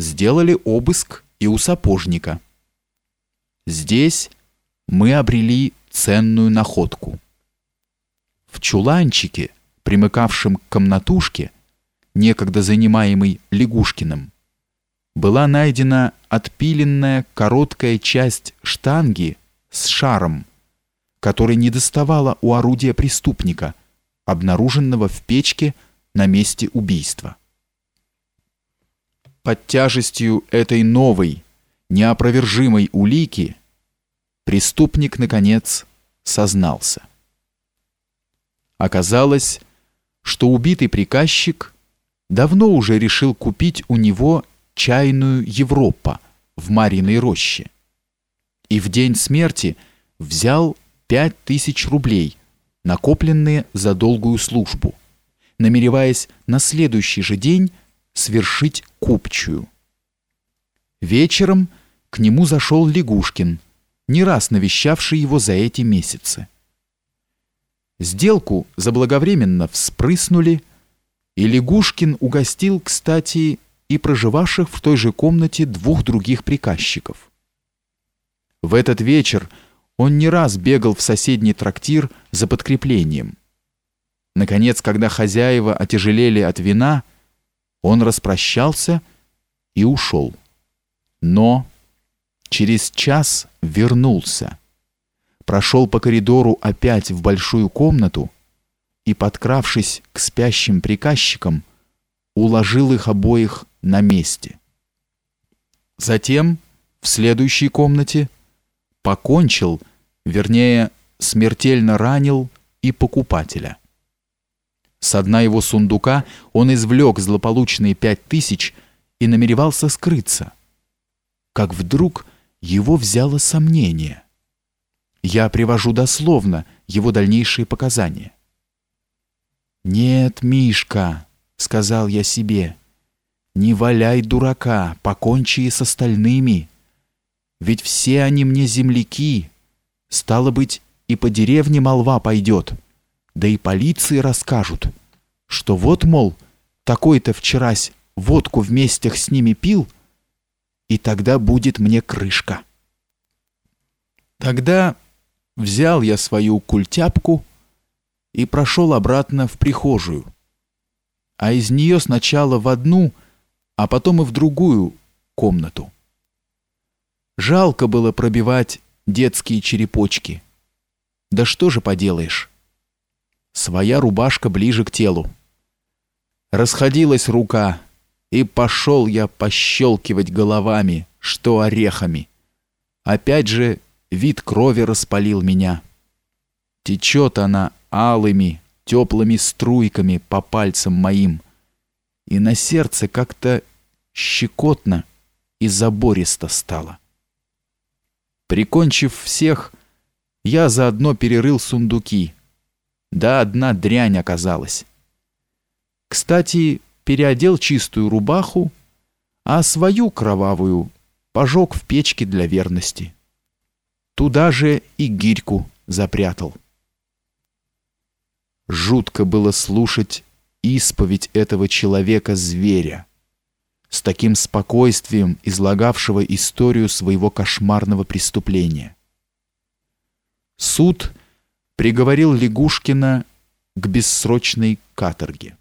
сделали обыск и у сапожника. Здесь мы обрели ценную находку. В чуланчике, примыкавшем к комнатушке, некогда занимаемой Лягушкиным, была найдена отпиленная короткая часть штанги с шаром, который не доставала у орудия преступника, обнаруженного в печке на месте убийства. Под тяжестью этой новой, неопровержимой улики преступник, наконец, сознался. Оказалось, что убитый приказчик давно уже решил купить у него чайную Европа в Мариной роще. И в день смерти взял пять тысяч рублей, накопленные за долгую службу, намереваясь на следующий же день свершить купчую. Вечером к нему зашел Лягушкин, не раз навещавший его за эти месяцы. Сделку заблаговременно вспрыснули, и Лягушкин угостил, кстати, и проживавших в той же комнате двух других приказчиков. В этот вечер он не раз бегал в соседний трактир за подкреплением. Наконец, когда хозяева отяжелели от вина, он распрощался и ушел. Но через час вернулся, прошел по коридору опять в большую комнату и, подкравшись к спящим приказчикам, уложил их обоих на месте. Затем в следующей комнате покончил, вернее, смертельно ранил и покупателя. С дна его сундука он извлек злополучные пять тысяч и намеревался скрыться. Как вдруг его взяло сомнение. Я привожу дословно его дальнейшие показания. «Нет, Мишка», — сказал я себе, — не валяй дурака, покончи с остальными. Ведь все они мне земляки. Стало быть, и по деревне молва пойдет. Да и полиции расскажут, что вот, мол, такой-то вчерась водку вместе с ними пил, и тогда будет мне крышка. Тогда взял я свою культяпку и прошел обратно в прихожую, а из нее сначала в одну — а потом и в другую комнату. Жалко было пробивать детские черепочки. Да что же поделаешь? Своя рубашка ближе к телу. Расходилась рука, и пошел я пощелкивать головами, что орехами. Опять же вид крови распалил меня. Течет она алыми, теплыми струйками по пальцам моим, и на сердце как-то щекотно и забористо стало. Прикончив всех, я заодно перерыл сундуки. Да одна дрянь оказалась. Кстати, переодел чистую рубаху, а свою кровавую пожег в печке для верности. Туда же и гирьку запрятал. Жутко было слушать исповедь этого человека-зверя с таким спокойствием излагавшего историю своего кошмарного преступления. Суд приговорил Лягушкина к бессрочной каторге.